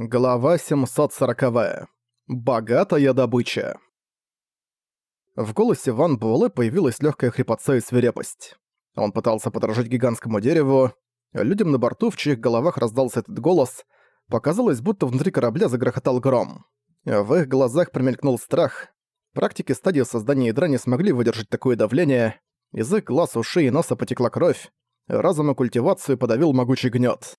Глава 740. Богатая добыча. В голосе Ван Буэлэ появилась легкая хрипотца и свирепость. Он пытался подражать гигантскому дереву. Людям на борту, в чьих головах раздался этот голос, показалось, будто внутри корабля загрохотал гром. В их глазах промелькнул страх. Практики стадии создания ядра не смогли выдержать такое давление. Из глаз, ушей и носа потекла кровь. Разум и культивацию подавил могучий гнет.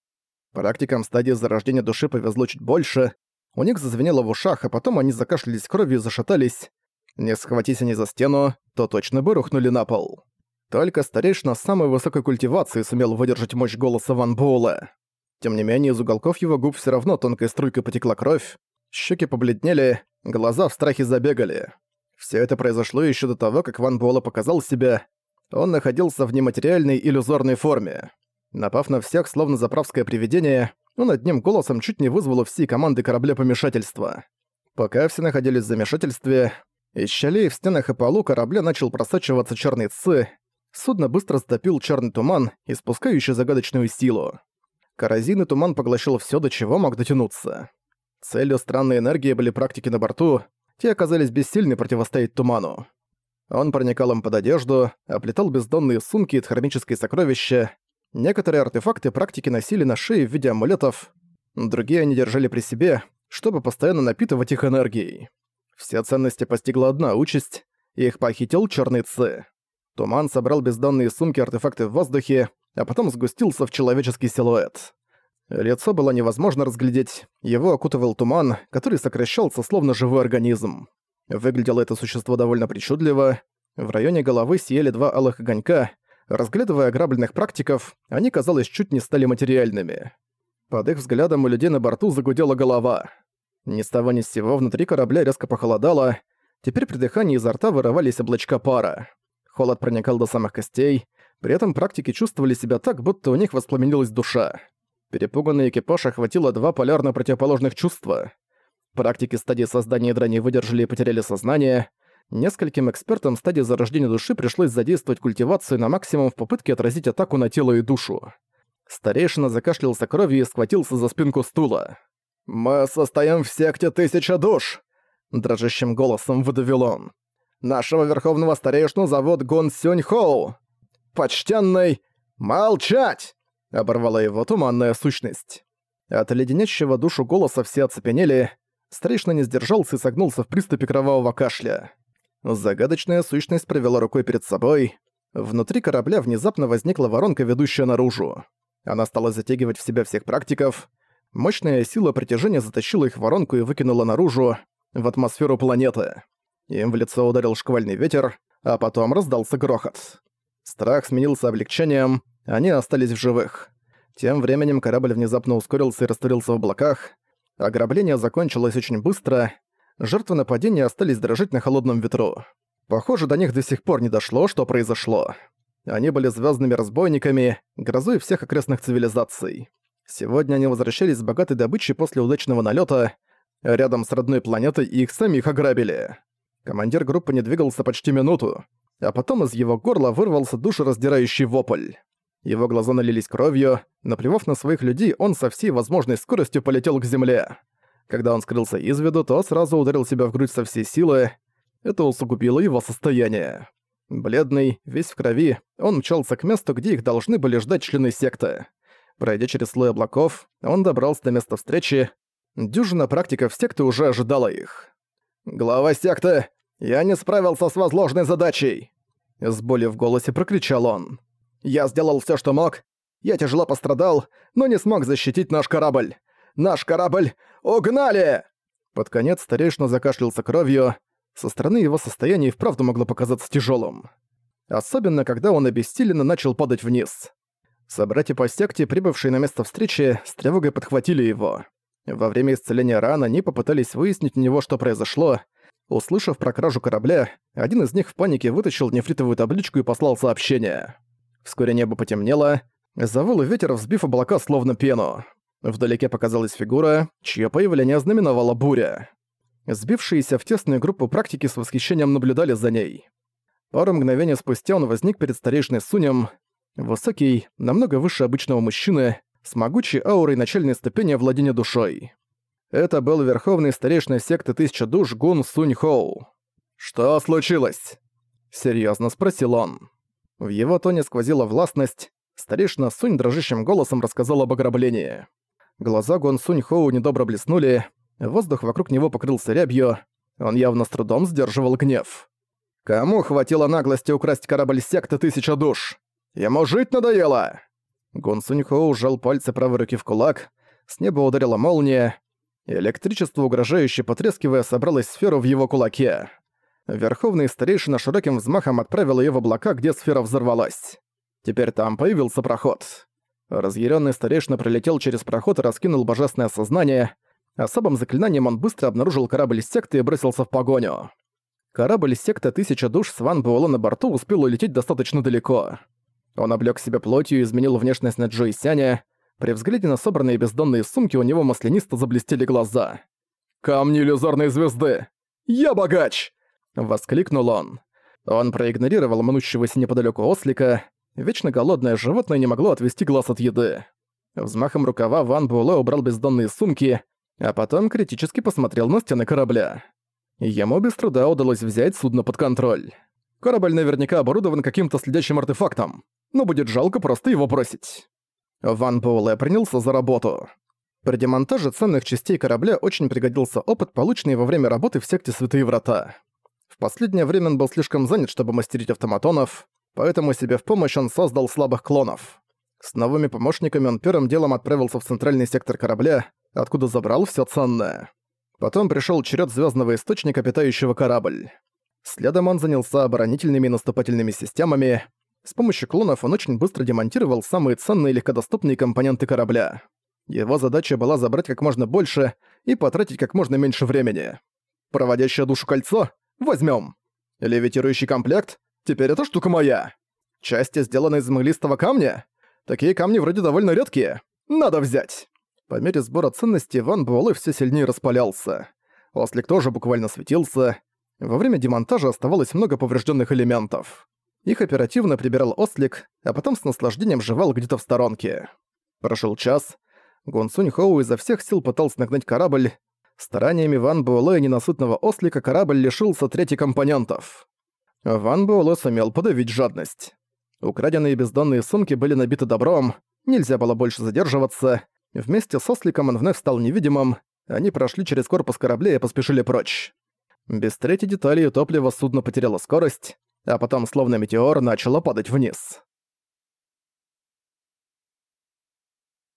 Практикам стадии зарождения души повезло чуть больше. У них зазвенело в ушах, а потом они закашлялись кровью и зашатались. Не схватись они за стену, то точно бы рухнули на пол. Только старейшина самой высокой культивации сумел выдержать мощь голоса Ван Буэлла. Тем не менее, из уголков его губ все равно тонкой струйкой потекла кровь, щеки побледнели, глаза в страхе забегали. Все это произошло еще до того, как Ван Буэлла показал себя. Он находился в нематериальной иллюзорной форме. Напав на всех, словно заправское привидение, он одним голосом чуть не вызвал у всей команды корабля помешательства. Пока все находились в замешательстве, из щелей в стенах и полу корабля начал просачиваться черный цы, судно быстро затопил черный туман, испускающий загадочную силу. Коррозийный туман поглощал все, до чего мог дотянуться. Целью странной энергии были практики на борту, те оказались бессильны противостоять туману. Он проникал им под одежду, оплетал бездонные сумки и хромические сокровища, Некоторые артефакты практики носили на шее в виде амулетов, другие они держали при себе, чтобы постоянно напитывать их энергией. Все ценности постигла одна участь, их похитил черный Ц. Туман собрал бездонные сумки артефакты в воздухе, а потом сгустился в человеческий силуэт. Лицо было невозможно разглядеть, его окутывал туман, который сокращался словно живой организм. Выглядело это существо довольно причудливо. В районе головы сияли два алых огонька, Разглядывая ограбленных практиков, они, казалось, чуть не стали материальными. Под их взглядом у людей на борту загудела голова. Ни с того ни с сего внутри корабля резко похолодало, теперь при дыхании изо рта вырывались облачка пара. Холод проникал до самых костей, при этом практики чувствовали себя так, будто у них воспламенилась душа. Перепуганный экипаж охватило два полярно противоположных чувства. Практики стадии создания ядра не выдержали и потеряли сознание, Нескольким экспертам стадии зарождения души пришлось задействовать культивацию на максимум в попытке отразить атаку на тело и душу. Старейшина закашлялся кровью и схватился за спинку стула. «Мы состоим в секте Тысяча Душ!» Дрожащим голосом выдавил он. «Нашего верховного старейшину зовут Гон Сюнь Хоу!» «Почтенный! Молчать!» — оборвала его туманная сущность. От леденящего душу голоса все оцепенели. Старейшина не сдержался и согнулся в приступе кровавого кашля. Загадочная сущность провела рукой перед собой. Внутри корабля внезапно возникла воронка, ведущая наружу. Она стала затягивать в себя всех практиков. Мощная сила притяжения затащила их в воронку и выкинула наружу, в атмосферу планеты. Им в лицо ударил шквальный ветер, а потом раздался грохот. Страх сменился облегчением, они остались в живых. Тем временем корабль внезапно ускорился и растворился в облаках. Ограбление закончилось очень быстро, Жертвы нападения остались дрожать на холодном ветру. Похоже, до них до сих пор не дошло, что произошло. Они были звездными разбойниками, грозой всех окрестных цивилизаций. Сегодня они возвращались с богатой добычей после удачного налета. Рядом с родной планетой и их самих ограбили. Командир группы не двигался почти минуту, а потом из его горла вырвался душераздирающий вопль. Его глаза налились кровью, наплевав на своих людей, он со всей возможной скоростью полетел к земле. Когда он скрылся из виду, то сразу ударил себя в грудь со всей силы. Это усугубило его состояние. Бледный, весь в крови, он мчался к месту, где их должны были ждать члены секты. Пройдя через слой облаков, он добрался до места встречи. Дюжина практиков секты уже ожидала их. «Глава секты, я не справился с возложенной задачей!» С болью в голосе прокричал он. «Я сделал все, что мог. Я тяжело пострадал, но не смог защитить наш корабль. Наш корабль угнали!» Под конец старейшина закашлялся кровью. Со стороны его состояние вправду могло показаться тяжелым. Особенно, когда он обессиленно начал падать вниз. Собратья по секте, прибывшие на место встречи, с тревогой подхватили его. Во время исцеления ран они попытались выяснить у него, что произошло. Услышав про кражу корабля, один из них в панике вытащил нефритовую табличку и послал сообщение. Вскоре небо потемнело, завыл ветер, взбив облака словно пену. Вдалеке показалась фигура, чье появление знаменовала буря. Сбившиеся в тесную группу практики с восхищением наблюдали за ней. Пару мгновений спустя он возник перед старейшиной Сунем, высокий, намного выше обычного мужчины, с могучей аурой начальной ступени владения душой. Это был верховный старейшина секты Тысяча Душ Гун Сунь Хоу. «Что случилось?» — серьезно спросил он. В его тоне сквозила властность. Старейшина Сунь дрожащим голосом рассказал об ограблении. Глаза Гун Сунь Хоу недобро блеснули, воздух вокруг него покрылся рябью, он явно с трудом сдерживал гнев. «Кому хватило наглости украсть корабль секты Тысяча Душ? Ему жить надоело!» Гун Сунь Хоу сжал пальцы правой руки в кулак, с неба ударила молния, Электричество, угрожающе потрескивая, собралось сферу в его кулаке. Верховный старейшина широким взмахом отправил ее в облака, где сфера взорвалась. Теперь там появился проход. Разъяренный старейшина пролетел через проход и раскинул божественное сознание. Особым заклинанием он быстро обнаружил корабль секты и бросился в погоню. Корабль секты Тысяча Душ с Ван Буэлло на борту успел улететь достаточно далеко. Он облёк себя плотью и изменил внешность на Джо и Сяня, при взгляде на собранные бездонные сумки у него маслянисто заблестели глаза. «Камни иллюзорной звезды! Я богач!» — воскликнул он. Он проигнорировал манущегося неподалёку ослика. Вечно голодное животное не могло отвести глаз от еды. Взмахом рукава Ван Буэлэ убрал бездонные сумки, а потом критически посмотрел на стены корабля. Ему без труда удалось взять судно под контроль. Корабль наверняка оборудован каким-то следящим артефактом, но будет жалко просто его бросить. Ван Буэлэ принялся за работу. При демонтаже ценных частей корабля очень пригодился опыт, полученный во время работы в секте Святые Врата. В последнее время он был слишком занят, чтобы мастерить автоматонов, поэтому себе в помощь он создал слабых клонов. С новыми помощниками он первым делом отправился в центральный сектор корабля, откуда забрал все ценное. Потом пришел черед звездного источника, питающего корабль. Следом он занялся оборонительными и наступательными системами, с помощью клонов он очень быстро демонтировал самые ценные и легкодоступные компоненты корабля. Его задача была забрать как можно больше и потратить как можно меньше времени. Проводящее душу кольцо? Возьмем. Левитирующий комплект? Теперь эта штука моя. Части сделаны из мглистого камня? Такие камни вроде довольно редкие. Надо взять. По мере сбора ценностей Ван Буэлэ все сильнее распалялся. Ослик тоже буквально светился. Во время демонтажа оставалось много поврежденных элементов. Их оперативно прибирал Ослик, а потом с наслаждением жевал где-то в сторонке. Прошел час. Гонсунь Хоу изо всех сил пытался нагнать корабль. Стараниями Ван Буэлэ и ненасытного Ослика корабль лишился трети компонентов. Ван Буэлэ сумел подавить жадность. Украденные бездонные сумки были набиты добром, нельзя было больше задерживаться. Вместе с Осликом он вновь стал невидимым, они прошли через корпус корабля и поспешили прочь. Без трети детали топлива судно потеряло скорость, а потом, словно метеор, начало падать вниз.